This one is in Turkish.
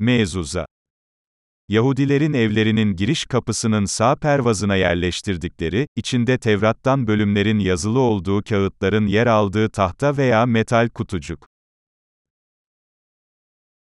Mezuza Yahudilerin evlerinin giriş kapısının sağ pervazına yerleştirdikleri, içinde Tevrat'tan bölümlerin yazılı olduğu kağıtların yer aldığı tahta veya metal kutucuk.